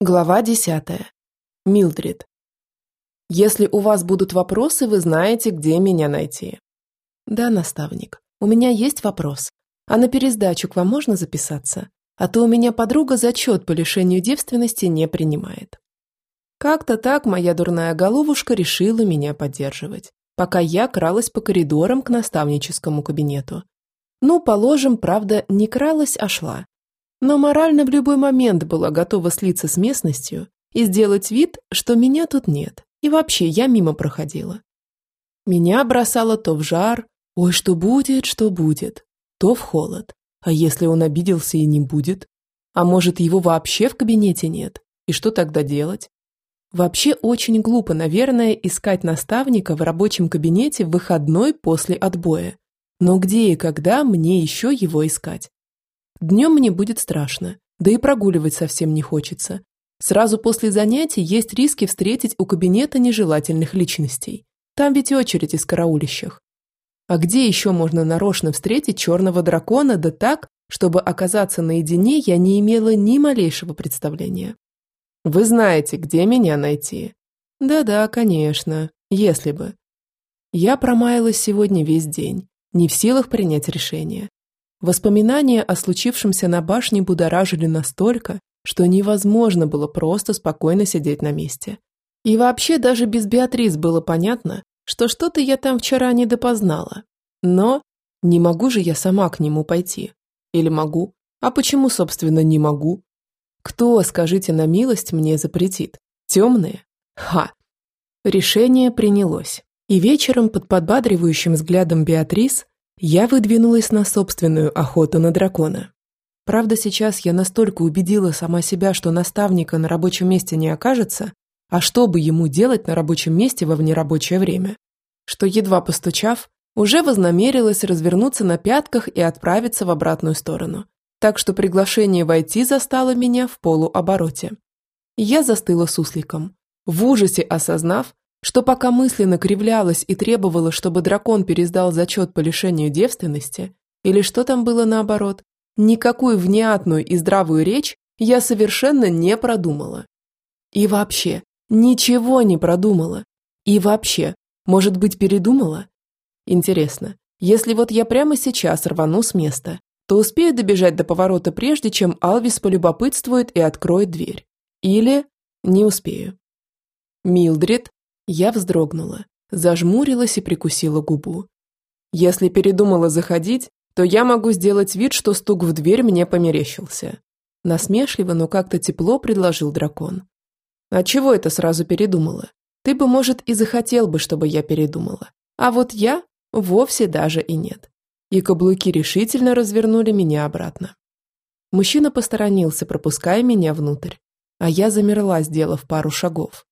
Глава 10. Милдрид. Если у вас будут вопросы, вы знаете, где меня найти. Да, наставник, у меня есть вопрос. А на пересдачу к вам можно записаться? А то у меня подруга зачет по лишению девственности не принимает. Как-то так моя дурная головушка решила меня поддерживать, пока я кралась по коридорам к наставническому кабинету. Ну, положим, правда, не кралась, а шла но морально в любой момент была готова слиться с местностью и сделать вид, что меня тут нет, и вообще я мимо проходила. Меня бросало то в жар, ой, что будет, что будет, то в холод. А если он обиделся и не будет? А может, его вообще в кабинете нет? И что тогда делать? Вообще очень глупо, наверное, искать наставника в рабочем кабинете в выходной после отбоя. Но где и когда мне еще его искать? Днем мне будет страшно, да и прогуливать совсем не хочется. Сразу после занятий есть риски встретить у кабинета нежелательных личностей. Там ведь очередь из караулищих. А где еще можно нарочно встретить черного дракона, да так, чтобы оказаться наедине, я не имела ни малейшего представления. Вы знаете, где меня найти? Да-да, конечно, если бы. Я промаялась сегодня весь день, не в силах принять решение. Воспоминания о случившемся на башне будоражили настолько, что невозможно было просто спокойно сидеть на месте. И вообще даже без Беатрис было понятно, что что-то я там вчера не допознала. Но не могу же я сама к нему пойти. Или могу? А почему, собственно, не могу? Кто, скажите на милость, мне запретит? Темные? Ха! Решение принялось. И вечером под подбадривающим взглядом Беатрис я выдвинулась на собственную охоту на дракона. Правда, сейчас я настолько убедила сама себя, что наставника на рабочем месте не окажется, а что бы ему делать на рабочем месте во внерабочее время, что, едва постучав, уже вознамерилась развернуться на пятках и отправиться в обратную сторону. Так что приглашение войти застало меня в полуобороте. Я застыла сусликом, в ужасе осознав, что пока мысленно кривлялась и требовала, чтобы дракон пересдал зачет по лишению девственности, или что там было наоборот, никакую внятную и здравую речь я совершенно не продумала. И вообще, ничего не продумала. И вообще, может быть, передумала? Интересно, если вот я прямо сейчас рвану с места, то успею добежать до поворота прежде, чем Алвис полюбопытствует и откроет дверь. Или не успею. Милдрид я вздрогнула, зажмурилась и прикусила губу. Если передумала заходить, то я могу сделать вид, что стук в дверь мне померещился. Насмешливо, но как-то тепло предложил дракон. А чего это сразу передумала? Ты бы, может, и захотел бы, чтобы я передумала. А вот я вовсе даже и нет. И каблуки решительно развернули меня обратно. Мужчина посторонился, пропуская меня внутрь. А я замерла, сделав пару шагов.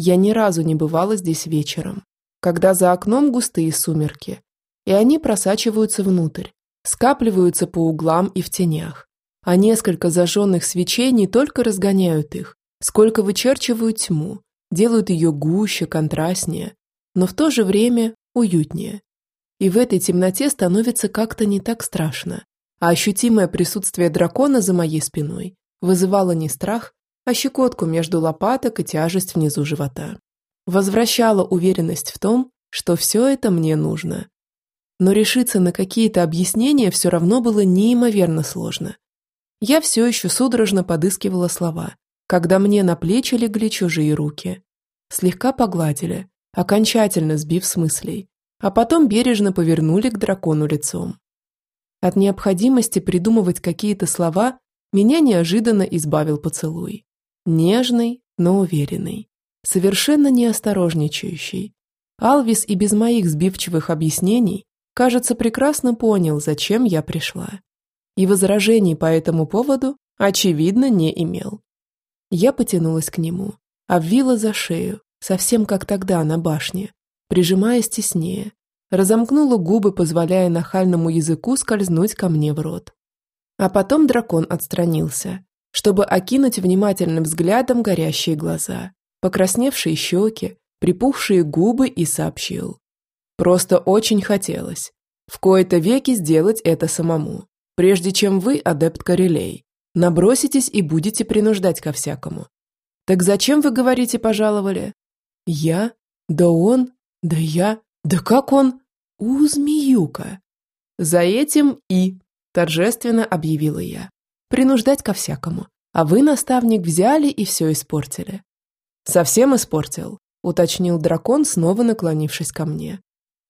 Я ни разу не бывала здесь вечером, когда за окном густые сумерки, и они просачиваются внутрь, скапливаются по углам и в тенях, а несколько зажженных свечей не только разгоняют их, сколько вычерчивают тьму, делают ее гуще, контрастнее, но в то же время уютнее. И в этой темноте становится как-то не так страшно, а ощутимое присутствие дракона за моей спиной вызывало не страх, а щекотку между лопаток и тяжесть внизу живота. Возвращала уверенность в том, что все это мне нужно. Но решиться на какие-то объяснения все равно было неимоверно сложно. Я все еще судорожно подыскивала слова, когда мне на плечи легли чужие руки. Слегка погладили, окончательно сбив с мыслей, а потом бережно повернули к дракону лицом. От необходимости придумывать какие-то слова меня неожиданно избавил поцелуй. Нежный, но уверенный. Совершенно не осторожничающий. Алвис и без моих сбивчивых объяснений, кажется, прекрасно понял, зачем я пришла. И возражений по этому поводу, очевидно, не имел. Я потянулась к нему, обвила за шею, совсем как тогда на башне, прижимаясь теснее, разомкнула губы, позволяя нахальному языку скользнуть ко мне в рот. А потом дракон отстранился, чтобы окинуть внимательным взглядом горящие глаза, покрасневшие щеки, припухшие губы и сообщил. Просто очень хотелось в кои-то веки сделать это самому, прежде чем вы, адепт Корелей, Наброситесь и будете принуждать ко всякому. Так зачем вы говорите пожаловали? Я? Да он? Да я? Да как он? У, змеюка. За этим и, торжественно объявила я. Принуждать ко всякому. А вы, наставник, взяли и все испортили. Совсем испортил, уточнил дракон, снова наклонившись ко мне.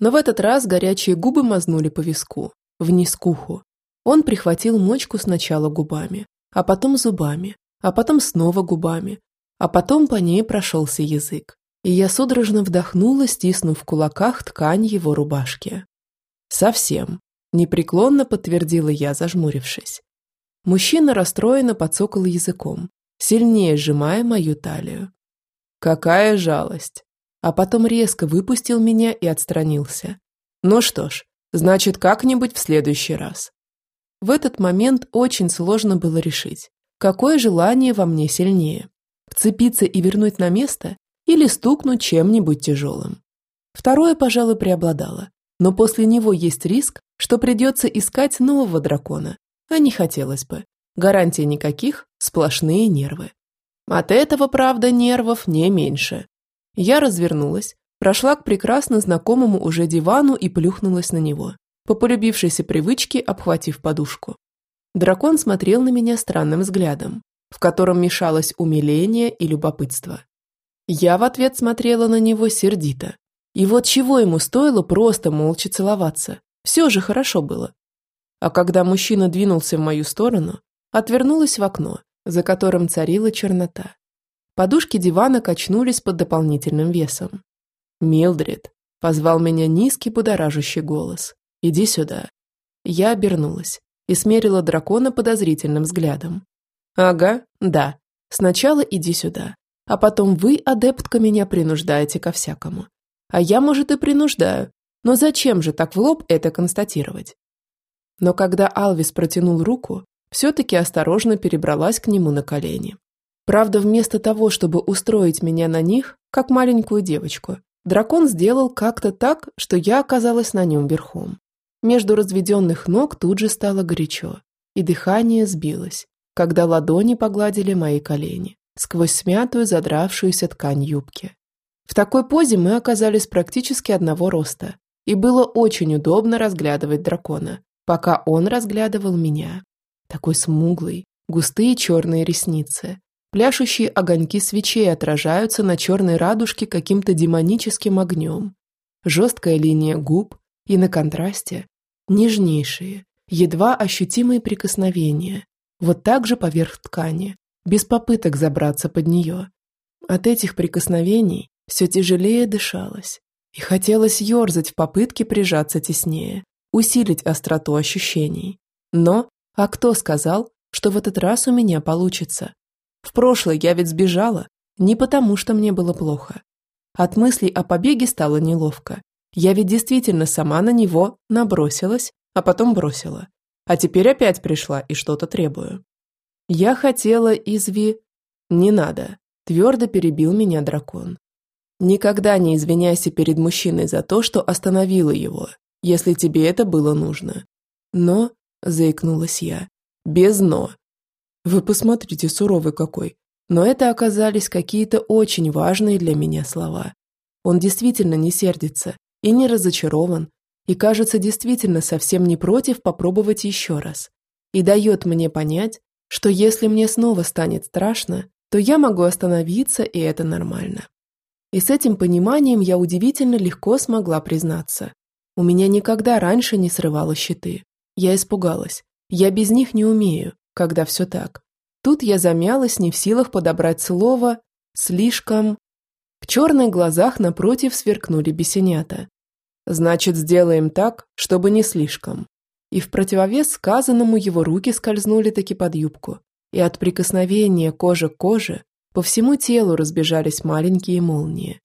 Но в этот раз горячие губы мазнули по виску, вниз к уху. Он прихватил мочку сначала губами, а потом зубами, а потом снова губами, а потом по ней прошелся язык. И я судорожно вдохнула, стиснув в кулаках ткань его рубашки. «Совсем», – непреклонно подтвердила я, зажмурившись. Мужчина расстроенно подсокал языком, сильнее сжимая мою талию. «Какая жалость!» А потом резко выпустил меня и отстранился. «Ну что ж, значит, как-нибудь в следующий раз». В этот момент очень сложно было решить, какое желание во мне сильнее – вцепиться и вернуть на место или стукнуть чем-нибудь тяжелым. Второе, пожалуй, преобладало, но после него есть риск, что придется искать нового дракона, а не хотелось бы. Гарантий никаких, сплошные нервы. От этого, правда, нервов не меньше. Я развернулась, прошла к прекрасно знакомому уже дивану и плюхнулась на него по полюбившейся привычке обхватив подушку. Дракон смотрел на меня странным взглядом, в котором мешалось умиление и любопытство. Я в ответ смотрела на него сердито. И вот чего ему стоило просто молча целоваться? Все же хорошо было. А когда мужчина двинулся в мою сторону, отвернулась в окно, за которым царила чернота. Подушки дивана качнулись под дополнительным весом. «Милдред», — позвал меня низкий будоражащий голос. Иди сюда». Я обернулась и смерила дракона подозрительным взглядом. «Ага, да. Сначала иди сюда, а потом вы, адептка, меня принуждаете ко всякому. А я, может, и принуждаю, но зачем же так в лоб это констатировать?» Но когда Алвис протянул руку, все-таки осторожно перебралась к нему на колени. Правда, вместо того, чтобы устроить меня на них, как маленькую девочку, дракон сделал как-то так, что я оказалась на нем верхом. Между разведенных ног тут же стало горячо, и дыхание сбилось, когда ладони погладили мои колени сквозь смятую задравшуюся ткань юбки. В такой позе мы оказались практически одного роста, и было очень удобно разглядывать дракона, пока он разглядывал меня. Такой смуглый, густые черные ресницы, пляшущие огоньки свечей отражаются на черной радужке каким-то демоническим огнем. Жесткая линия губ, и на контрасте нежнейшие, едва ощутимые прикосновения, вот так же поверх ткани, без попыток забраться под нее. От этих прикосновений все тяжелее дышалось, и хотелось ерзать в попытке прижаться теснее, усилить остроту ощущений. Но, а кто сказал, что в этот раз у меня получится? В прошлый я ведь сбежала, не потому что мне было плохо. От мыслей о побеге стало неловко, я ведь действительно сама на него набросилась, а потом бросила. А теперь опять пришла и что-то требую. Я хотела изви... Не надо. Твердо перебил меня дракон. Никогда не извиняйся перед мужчиной за то, что остановила его, если тебе это было нужно. Но, заикнулась я, без «но». Вы посмотрите, суровый какой. Но это оказались какие-то очень важные для меня слова. Он действительно не сердится, и не разочарован, и кажется действительно совсем не против попробовать еще раз. И дает мне понять, что если мне снова станет страшно, то я могу остановиться, и это нормально. И с этим пониманием я удивительно легко смогла признаться. У меня никогда раньше не срывало щиты. Я испугалась. Я без них не умею, когда все так. Тут я замялась, не в силах подобрать слово «слишком...» В черных глазах напротив сверкнули бесенята. «Значит, сделаем так, чтобы не слишком». И в противовес сказанному его руки скользнули таки под юбку, и от прикосновения кожи к коже по всему телу разбежались маленькие молнии.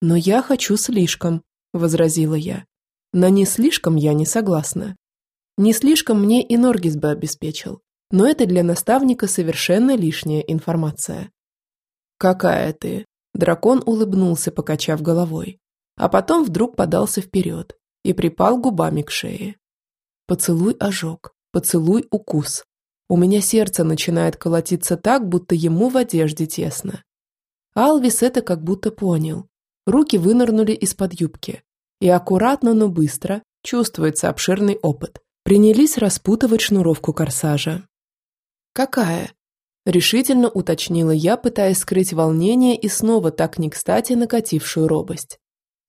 «Но я хочу слишком», – возразила я. «На не слишком я не согласна. Не слишком мне и Норгис бы обеспечил, но это для наставника совершенно лишняя информация». «Какая ты?» Дракон улыбнулся, покачав головой, а потом вдруг подался вперед и припал губами к шее. Поцелуй ожог, поцелуй укус. У меня сердце начинает колотиться так, будто ему в одежде тесно. Алвис это как будто понял. Руки вынырнули из-под юбки. И аккуратно, но быстро, чувствуется обширный опыт, принялись распутывать шнуровку корсажа. «Какая?» – решительно уточнила я, пытаясь скрыть волнение и снова так не кстати накатившую робость.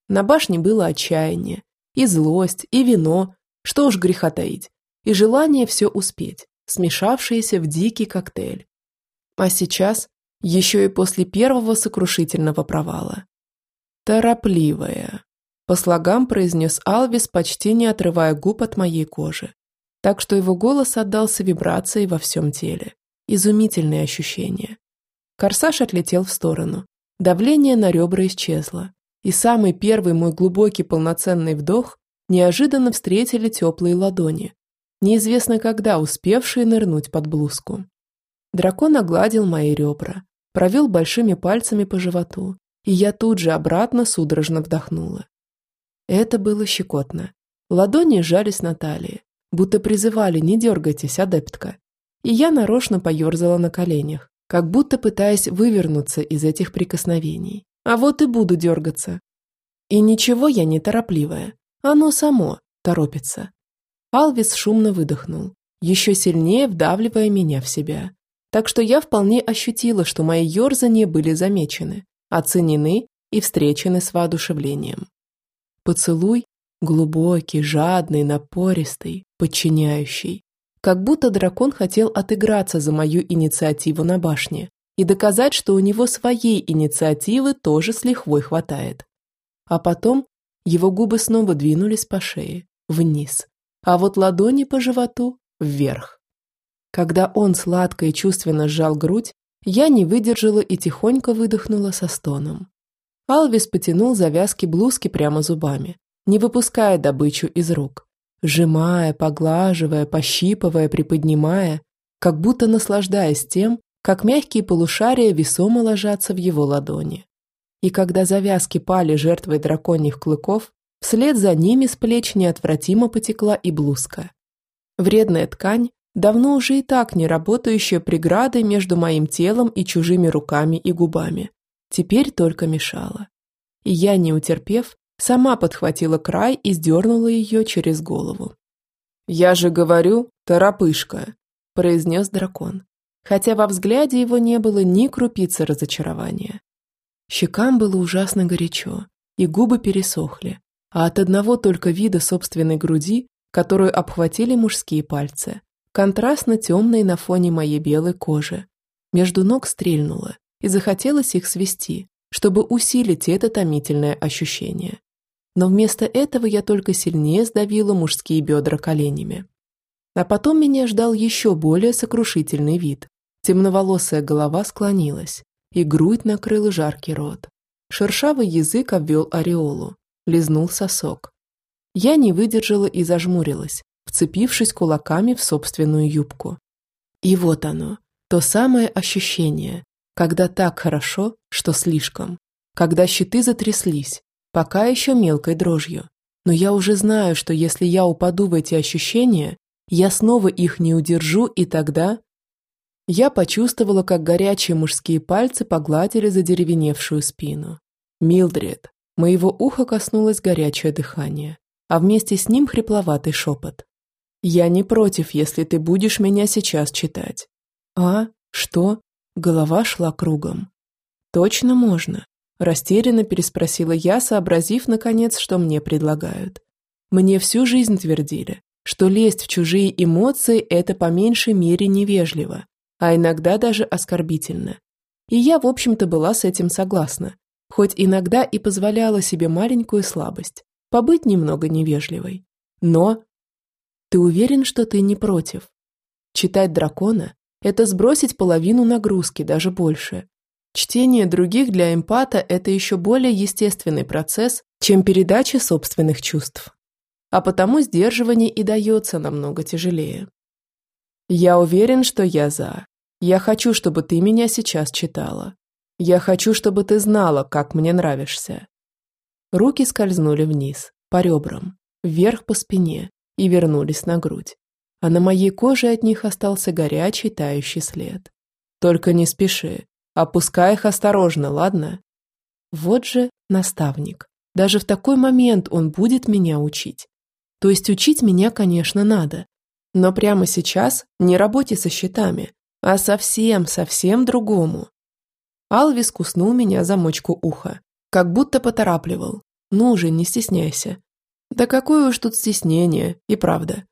На башне было отчаяние, и злость, и вино, что уж греха таить, и желание все успеть, смешавшиеся в дикий коктейль. А сейчас, еще и после первого сокрушительного провала. «Торопливая», – по слогам произнес Алвис, почти не отрывая губ от моей кожи, так что его голос отдался вибрацией во всем теле. Изумительные ощущения. Корсаж отлетел в сторону. Давление на ребра исчезло. И самый первый мой глубокий полноценный вдох неожиданно встретили теплые ладони, неизвестно когда успевшие нырнуть под блузку. Дракон огладил мои ребра, провел большими пальцами по животу, и я тут же обратно судорожно вдохнула. Это было щекотно. Ладони сжались на талии, будто призывали «не дергайтесь, адептка». И я нарочно поерзала на коленях, как будто пытаясь вывернуться из этих прикосновений. А вот и буду дергаться. И ничего я не торопливая. Оно само торопится. Алвис шумно выдохнул, еще сильнее вдавливая меня в себя. Так что я вполне ощутила, что мои ерзания были замечены, оценены и встречены с воодушевлением. Поцелуй глубокий, жадный, напористый, подчиняющий. Как будто дракон хотел отыграться за мою инициативу на башне и доказать, что у него своей инициативы тоже с лихвой хватает. А потом его губы снова двинулись по шее, вниз, а вот ладони по животу вверх. Когда он сладко и чувственно сжал грудь, я не выдержала и тихонько выдохнула со стоном. Алвис потянул завязки блузки прямо зубами, не выпуская добычу из рук, сжимая, поглаживая, пощипывая, приподнимая, как будто наслаждаясь тем, как мягкие полушария весомо ложатся в его ладони и когда завязки пали жертвой драконьих клыков, вслед за ними с плеч неотвратимо потекла и блузка. Вредная ткань, давно уже и так не работающая преградой между моим телом и чужими руками и губами, теперь только мешала. И я, не утерпев, сама подхватила край и сдернула ее через голову. «Я же говорю, торопышка», – произнес дракон, хотя во взгляде его не было ни крупицы разочарования. Щекам было ужасно горячо, и губы пересохли, а от одного только вида собственной груди, которую обхватили мужские пальцы, контрастно темной на фоне моей белой кожи, между ног стрельнуло, и захотелось их свести, чтобы усилить это томительное ощущение. Но вместо этого я только сильнее сдавила мужские бедра коленями. А потом меня ждал еще более сокрушительный вид. Темноволосая голова склонилась, и грудь накрыл жаркий рот. Шершавый язык обвел ореолу, лизнул сосок. Я не выдержала и зажмурилась, вцепившись кулаками в собственную юбку. И вот оно, то самое ощущение, когда так хорошо, что слишком, когда щиты затряслись, пока еще мелкой дрожью. Но я уже знаю, что если я упаду в эти ощущения, я снова их не удержу, и тогда я почувствовала, как горячие мужские пальцы погладили задеревеневшую спину. «Милдред!» Моего уха коснулось горячее дыхание, а вместе с ним хрипловатый шепот. «Я не против, если ты будешь меня сейчас читать». «А? Что?» Голова шла кругом. «Точно можно?» Растерянно переспросила я, сообразив, наконец, что мне предлагают. Мне всю жизнь твердили, что лезть в чужие эмоции – это по меньшей мере невежливо, а иногда даже оскорбительно. И я, в общем-то, была с этим согласна, хоть иногда и позволяла себе маленькую слабость, побыть немного невежливой. Но... Ты уверен, что ты не против? Читать дракона – это сбросить половину нагрузки, даже больше. Чтение других для эмпата – это еще более естественный процесс, чем передача собственных чувств. А потому сдерживание и дается намного тяжелее. Я уверен, что я за. Я хочу, чтобы ты меня сейчас читала. Я хочу, чтобы ты знала, как мне нравишься». Руки скользнули вниз, по ребрам, вверх по спине и вернулись на грудь. А на моей коже от них остался горячий тающий след. Только не спеши, опускай их осторожно, ладно? Вот же наставник. Даже в такой момент он будет меня учить. То есть учить меня, конечно, надо. Но прямо сейчас не работе со счетами, а совсем, совсем другому. Алвис куснул меня за мочку уха, как будто поторапливал. Ну же, не стесняйся. Да какое уж тут стеснение, и правда.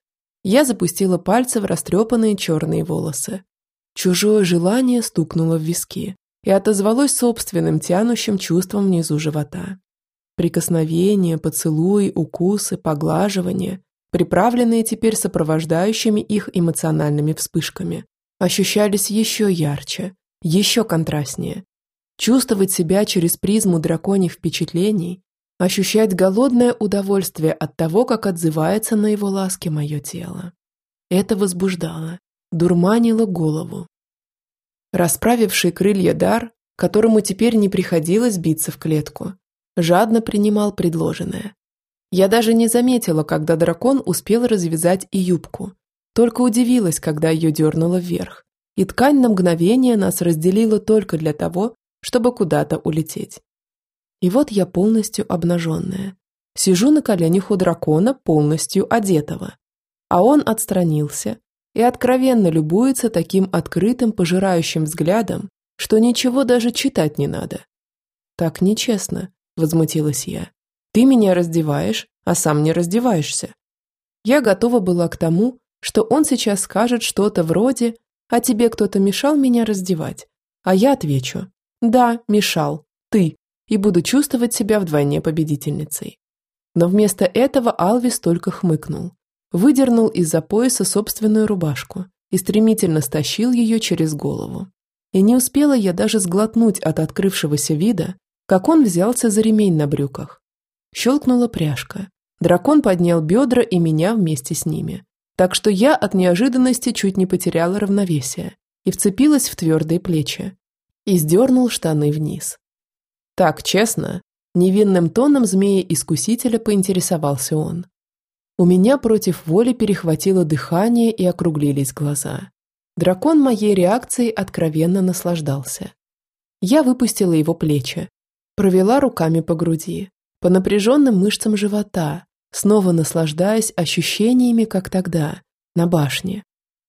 Я запустила пальцы в растрепанные черные волосы. Чужое желание стукнуло в виски и отозвалось собственным тянущим чувством внизу живота. Прикосновения, поцелуи, укусы, поглаживания, приправленные теперь сопровождающими их эмоциональными вспышками, ощущались еще ярче, еще контрастнее. Чувствовать себя через призму драконьих впечатлений, ощущать голодное удовольствие от того, как отзывается на его ласки мое тело. Это возбуждало, дурманило голову. Расправивший крылья дар, которому теперь не приходилось биться в клетку, жадно принимал предложенное. Я даже не заметила, когда дракон успел развязать и юбку, только удивилась, когда ее дернуло вверх, и ткань на мгновение нас разделила только для того, чтобы куда-то улететь. И вот я полностью обнаженная. Сижу на коленях у дракона, полностью одетого. А он отстранился и откровенно любуется таким открытым, пожирающим взглядом, что ничего даже читать не надо. Так нечестно, возмутилась я. Ты меня раздеваешь, а сам не раздеваешься. Я готова была к тому, что он сейчас скажет что-то вроде «А тебе кто-то мешал меня раздевать?» А я отвечу «Да, мешал. Ты» и буду чувствовать себя вдвойне победительницей. Но вместо этого Алвис только хмыкнул, выдернул из-за пояса собственную рубашку и стремительно стащил ее через голову. И не успела я даже сглотнуть от открывшегося вида, как он взялся за ремень на брюках. Щелкнула пряжка. Дракон поднял бедра и меня вместе с ними. Так что я от неожиданности чуть не потеряла равновесие и вцепилась в твердые плечи. И сдернул штаны вниз. Так, честно, невинным тоном змея-искусителя поинтересовался он. У меня против воли перехватило дыхание и округлились глаза. Дракон моей реакцией откровенно наслаждался. Я выпустила его плечи, Провела руками по груди, по напряженным мышцам живота, снова наслаждаясь ощущениями, как тогда, на башне.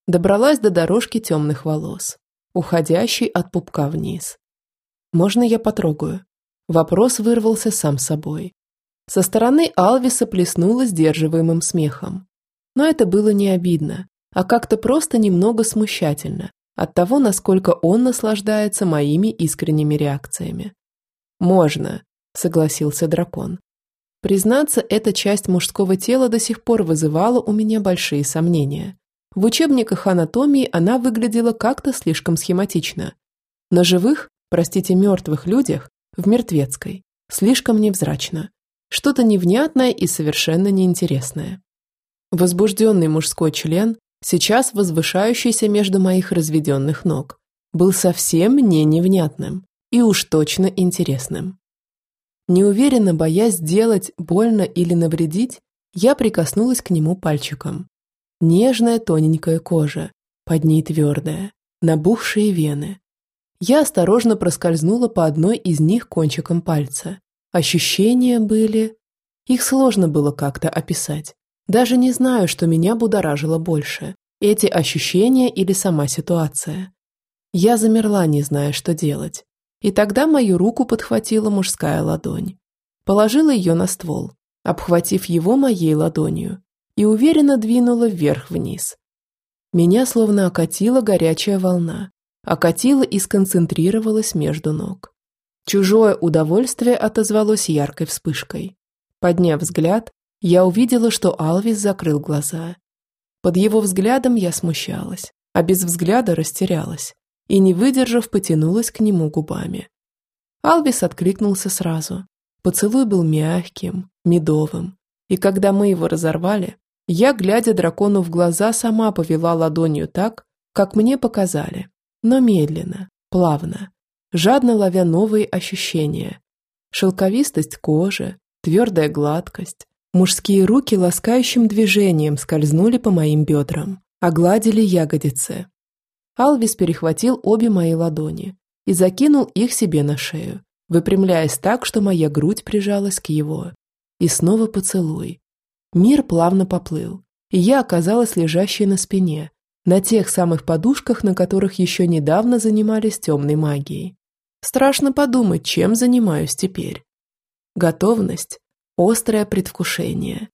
Добралась до дорожки темных волос, уходящей от пупка вниз. «Можно я потрогаю?» Вопрос вырвался сам собой. Со стороны Алвиса плеснуло сдерживаемым смехом. Но это было не обидно, а как-то просто немного смущательно от того, насколько он наслаждается моими искренними реакциями. «Можно», – согласился дракон. Признаться, эта часть мужского тела до сих пор вызывала у меня большие сомнения. В учебниках анатомии она выглядела как-то слишком схематично. На живых, простите, мертвых людях, в мертвецкой, слишком невзрачно. Что-то невнятное и совершенно неинтересное. Возбужденный мужской член, сейчас возвышающийся между моих разведенных ног, был совсем не невнятным и уж точно интересным. Неуверенно боясь сделать больно или навредить, я прикоснулась к нему пальчиком. Нежная тоненькая кожа, под ней твердая, набухшие вены. Я осторожно проскользнула по одной из них кончиком пальца. Ощущения были... Их сложно было как-то описать. Даже не знаю, что меня будоражило больше. Эти ощущения или сама ситуация. Я замерла, не зная, что делать. И тогда мою руку подхватила мужская ладонь. Положила ее на ствол, обхватив его моей ладонью, и уверенно двинула вверх-вниз. Меня словно окатила горячая волна, окатила и сконцентрировалась между ног. Чужое удовольствие отозвалось яркой вспышкой. Подняв взгляд, я увидела, что Алвис закрыл глаза. Под его взглядом я смущалась, а без взгляда растерялась и, не выдержав, потянулась к нему губами. Алвис откликнулся сразу. Поцелуй был мягким, медовым, и когда мы его разорвали, я, глядя дракону в глаза, сама повела ладонью так, как мне показали, но медленно, плавно, жадно ловя новые ощущения. Шелковистость кожи, твердая гладкость, мужские руки ласкающим движением скользнули по моим бедрам, огладили ягодицы. Алвис перехватил обе мои ладони и закинул их себе на шею, выпрямляясь так, что моя грудь прижалась к его. И снова поцелуй. Мир плавно поплыл, и я оказалась лежащей на спине, на тех самых подушках, на которых еще недавно занимались темной магией. Страшно подумать, чем занимаюсь теперь. Готовность, острое предвкушение.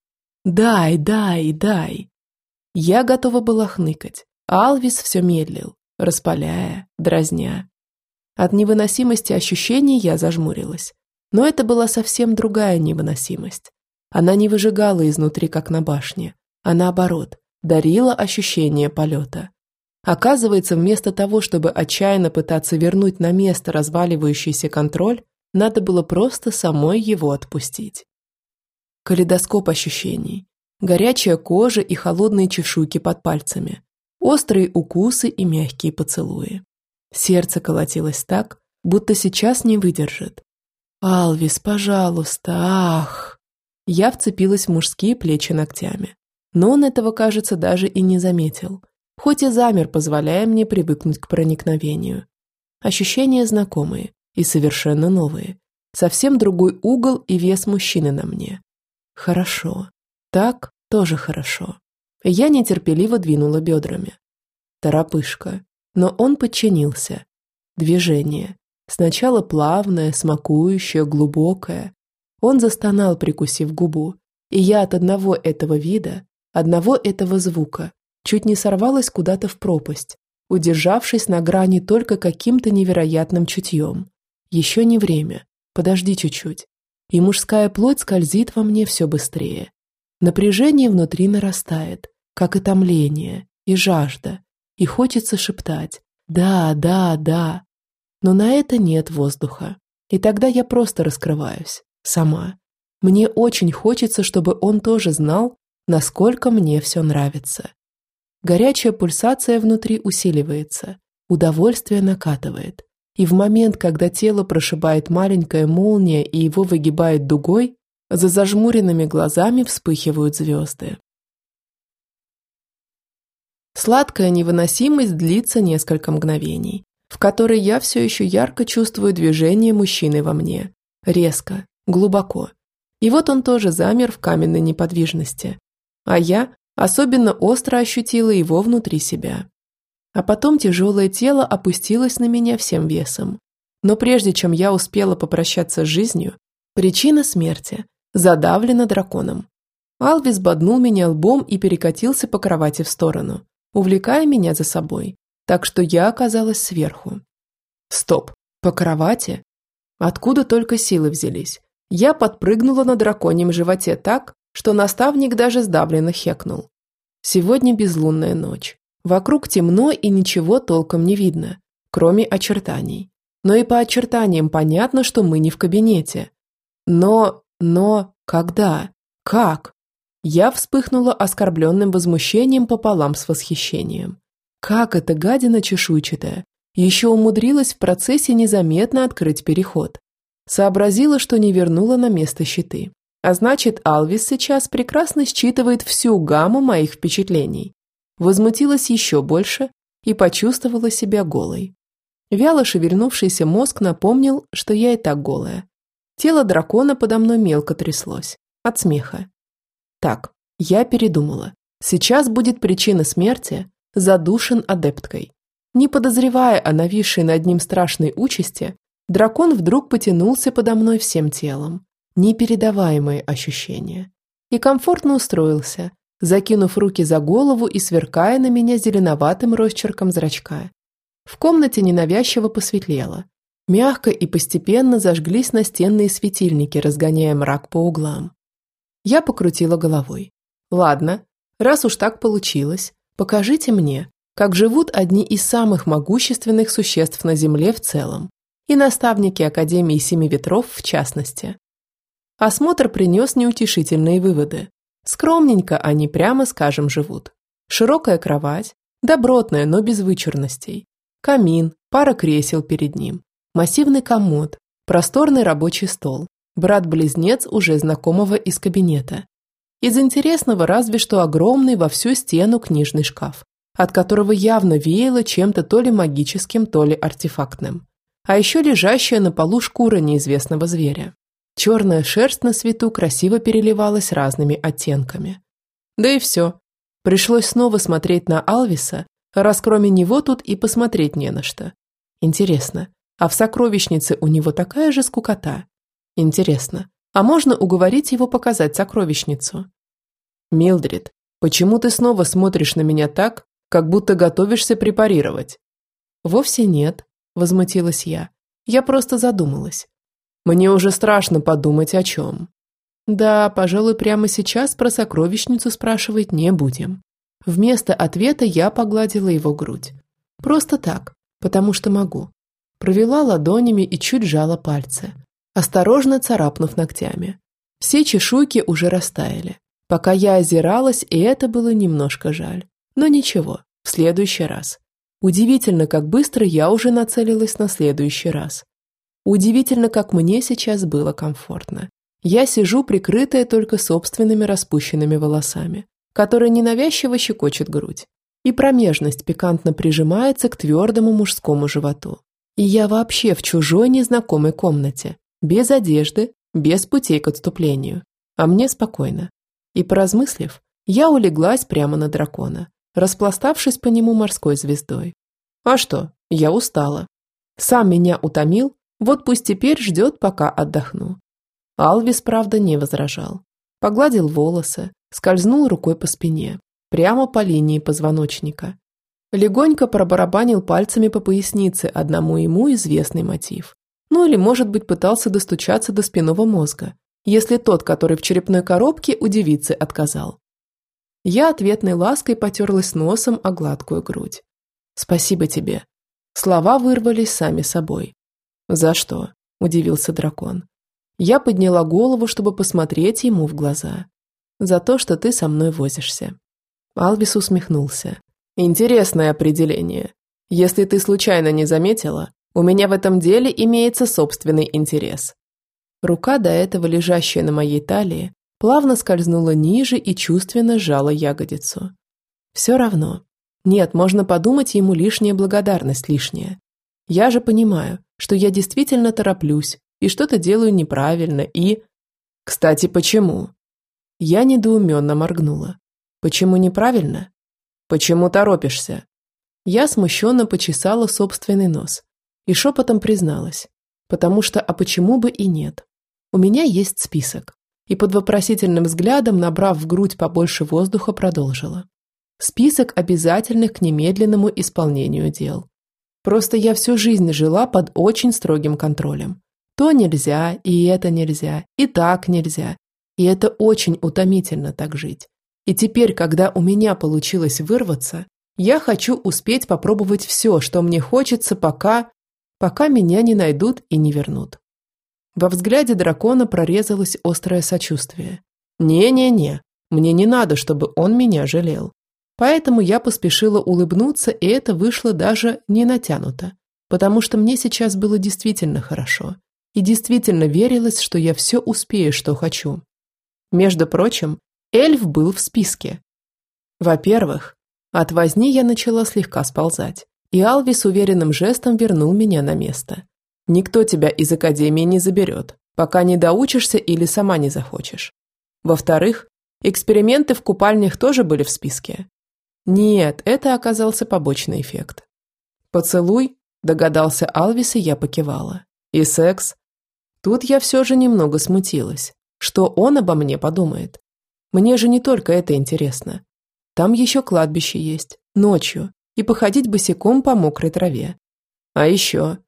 Дай, дай, дай. Я готова была хныкать, Алвис все медлил, распаляя, дразня. От невыносимости ощущений я зажмурилась. Но это была совсем другая невыносимость. Она не выжигала изнутри, как на башне, а наоборот, дарила ощущение полета. Оказывается, вместо того, чтобы отчаянно пытаться вернуть на место разваливающийся контроль, надо было просто самой его отпустить. Калейдоскоп ощущений. Горячая кожа и холодные чешуйки под пальцами. Острые укусы и мягкие поцелуи. Сердце колотилось так, будто сейчас не выдержит. «Алвис, пожалуйста, ах!» Я вцепилась в мужские плечи ногтями. Но он этого, кажется, даже и не заметил, хоть и замер, позволяя мне привыкнуть к проникновению. Ощущения знакомые и совершенно новые. Совсем другой угол и вес мужчины на мне. Хорошо. Так тоже хорошо. Я нетерпеливо двинула бедрами. Торопышка но он подчинился. Движение. Сначала плавное, смакующее, глубокое. Он застонал, прикусив губу. И я от одного этого вида, одного этого звука, чуть не сорвалась куда-то в пропасть, удержавшись на грани только каким-то невероятным чутьем. Еще не время. Подожди чуть-чуть. И мужская плоть скользит во мне все быстрее. Напряжение внутри нарастает, как и томление, и жажда, и хочется шептать «да, да, да». Но на это нет воздуха. И тогда я просто раскрываюсь. Сама. Мне очень хочется, чтобы он тоже знал, насколько мне все нравится. Горячая пульсация внутри усиливается, удовольствие накатывает. И в момент, когда тело прошибает маленькая молния и его выгибает дугой, за зажмуренными глазами вспыхивают звезды. Сладкая невыносимость длится несколько мгновений, в которой я все еще ярко чувствую движение мужчины во мне. Резко, глубоко. И вот он тоже замер в каменной неподвижности. А я особенно остро ощутила его внутри себя. А потом тяжелое тело опустилось на меня всем весом. Но прежде чем я успела попрощаться с жизнью, причина смерти задавлена драконом. Алвис боднул меня лбом и перекатился по кровати в сторону, увлекая меня за собой, так что я оказалась сверху. Стоп, по кровати? Откуда только силы взялись? Я подпрыгнула на драконьем животе так, что наставник даже сдавленно хекнул. Сегодня безлунная ночь. Вокруг темно и ничего толком не видно, кроме очертаний. Но и по очертаниям понятно, что мы не в кабинете. Но, но, когда? Как? Я вспыхнула оскорбленным возмущением пополам с восхищением. Как эта гадина чешуйчатая еще умудрилась в процессе незаметно открыть переход. Сообразила, что не вернула на место щиты. А значит, Алвис сейчас прекрасно считывает всю гамму моих впечатлений. Возмутилась еще больше и почувствовала себя голой. Вяло шевельнувшийся мозг напомнил, что я и так голая. Тело дракона подо мной мелко тряслось. От смеха. Так, я передумала. Сейчас будет причина смерти задушен адепткой. Не подозревая о нависшей над ним страшной участи, дракон вдруг потянулся подо мной всем телом. Непередаваемые ощущения. И комфортно устроился, закинув руки за голову и сверкая на меня зеленоватым росчерком зрачка. В комнате ненавязчиво посветлело. Мягко и постепенно зажглись настенные светильники, разгоняя мрак по углам. Я покрутила головой. Ладно, раз уж так получилось, покажите мне, как живут одни из самых могущественных существ на Земле в целом, и наставники Академии Семи Ветров в частности. Осмотр принес неутешительные выводы. Скромненько они, прямо скажем, живут. Широкая кровать, добротная, но без вычурностей. Камин, пара кресел перед ним, массивный комод, просторный рабочий стол, брат-близнец уже знакомого из кабинета. Из интересного разве что огромный во всю стену книжный шкаф, от которого явно веяло чем-то то ли магическим, то ли артефактным. А еще лежащая на полу шкура неизвестного зверя. Черная шерсть на свету красиво переливалась разными оттенками. Да и все. Пришлось снова смотреть на Алвиса, раз кроме него тут и посмотреть не на что. Интересно, а в сокровищнице у него такая же скукота? Интересно, а можно уговорить его показать сокровищницу? Милдрид, почему ты снова смотришь на меня так, как будто готовишься препарировать? Вовсе нет, возмутилась я. Я просто задумалась. Мне уже страшно подумать о чем. Да, пожалуй, прямо сейчас про сокровищницу спрашивать не будем. Вместо ответа я погладила его грудь. Просто так, потому что могу. Провела ладонями и чуть сжала пальцы, осторожно царапнув ногтями. Все чешуйки уже растаяли. Пока я озиралась, и это было немножко жаль. Но ничего, в следующий раз. Удивительно, как быстро я уже нацелилась на следующий раз. Удивительно, как мне сейчас было комфортно. Я сижу, прикрытая только собственными распущенными волосами, которые ненавязчиво щекочет грудь, и промежность пикантно прижимается к твердому мужскому животу. И я вообще в чужой незнакомой комнате, без одежды, без путей к отступлению. А мне спокойно. И поразмыслив, я улеглась прямо на дракона, распластавшись по нему морской звездой. А что, я устала. Сам меня утомил, вот пусть теперь ждет, пока отдохну. Алвис, правда, не возражал. Погладил волосы, скользнул рукой по спине, прямо по линии позвоночника. Легонько пробарабанил пальцами по пояснице одному ему известный мотив. Ну или, может быть, пытался достучаться до спинного мозга, если тот, который в черепной коробке, у девицы отказал. Я ответной лаской потерлась носом о гладкую грудь. «Спасибо тебе». Слова вырвались сами собой. «За что?» – удивился дракон. Я подняла голову, чтобы посмотреть ему в глаза. «За то, что ты со мной возишься». Алвис усмехнулся. «Интересное определение. Если ты случайно не заметила, у меня в этом деле имеется собственный интерес». Рука, до этого лежащая на моей талии, плавно скользнула ниже и чувственно сжала ягодицу. Все равно. Нет, можно подумать, ему лишняя благодарность лишняя. Я же понимаю, что я действительно тороплюсь, и что-то делаю неправильно, и... Кстати, почему? Я недоуменно моргнула. Почему неправильно? Почему торопишься? Я смущенно почесала собственный нос и шепотом призналась. Потому что, а почему бы и нет? У меня есть список. И под вопросительным взглядом, набрав в грудь побольше воздуха, продолжила. Список обязательных к немедленному исполнению дел. Просто я всю жизнь жила под очень строгим контролем. То нельзя, и это нельзя, и так нельзя. И это очень утомительно так жить. И теперь, когда у меня получилось вырваться, я хочу успеть попробовать все, что мне хочется, пока... пока меня не найдут и не вернут. Во взгляде дракона прорезалось острое сочувствие. «Не-не-не, мне не надо, чтобы он меня жалел». Поэтому я поспешила улыбнуться, и это вышло даже не натянуто, потому что мне сейчас было действительно хорошо и действительно верилось, что я все успею, что хочу. Между прочим, эльф был в списке. Во-первых, от возни я начала слегка сползать, и Алвис уверенным жестом вернул меня на место. Никто тебя из академии не заберет, пока не доучишься или сама не захочешь. Во-вторых, эксперименты в купальнях тоже были в списке. Нет, это оказался побочный эффект. Поцелуй, догадался Алвис, и я покивала. И секс, Тут я все же немного смутилась. Что он обо мне подумает? Мне же не только это интересно. Там еще кладбище есть, ночью, и походить босиком по мокрой траве. А еще...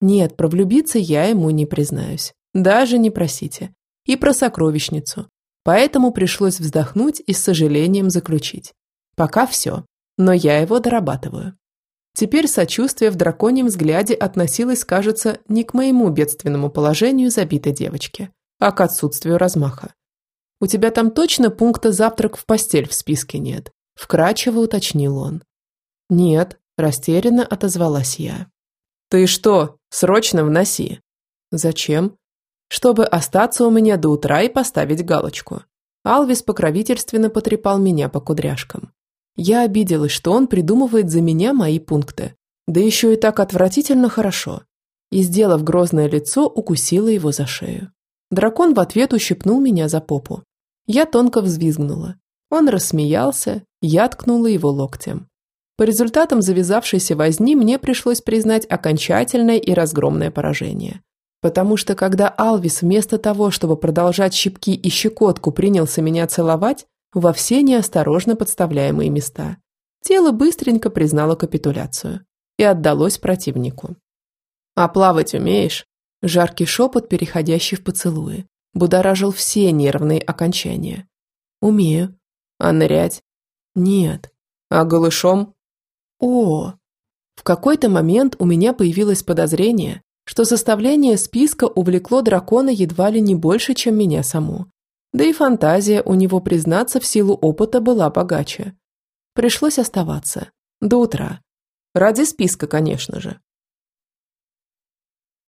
Нет, про влюбиться я ему не признаюсь. Даже не просите. И про сокровищницу. Поэтому пришлось вздохнуть и с сожалением заключить. Пока все, но я его дорабатываю. Теперь сочувствие в драконьем взгляде относилось, кажется, не к моему бедственному положению забитой девочки, а к отсутствию размаха. «У тебя там точно пункта «завтрак в постель» в списке нет?» – вкрадчиво уточнил он. «Нет», – растерянно отозвалась я. «Ты что, срочно вноси?» «Зачем?» «Чтобы остаться у меня до утра и поставить галочку». Алвис покровительственно потрепал меня по кудряшкам. Я обиделась, что он придумывает за меня мои пункты. Да еще и так отвратительно хорошо. И, сделав грозное лицо, укусила его за шею. Дракон в ответ ущипнул меня за попу. Я тонко взвизгнула. Он рассмеялся, я ткнула его локтем. По результатам завязавшейся возни мне пришлось признать окончательное и разгромное поражение. Потому что когда Алвис вместо того, чтобы продолжать щипки и щекотку, принялся меня целовать, во все неосторожно подставляемые места. Тело быстренько признало капитуляцию и отдалось противнику. «А плавать умеешь?» Жаркий шепот, переходящий в поцелуи, будоражил все нервные окончания. «Умею». «А нырять?» «Нет». «А голышом?» «О!» В какой-то момент у меня появилось подозрение, что составление списка увлекло дракона едва ли не больше, чем меня саму. Да и фантазия у него, признаться, в силу опыта была богаче. Пришлось оставаться. До утра. Ради списка, конечно же.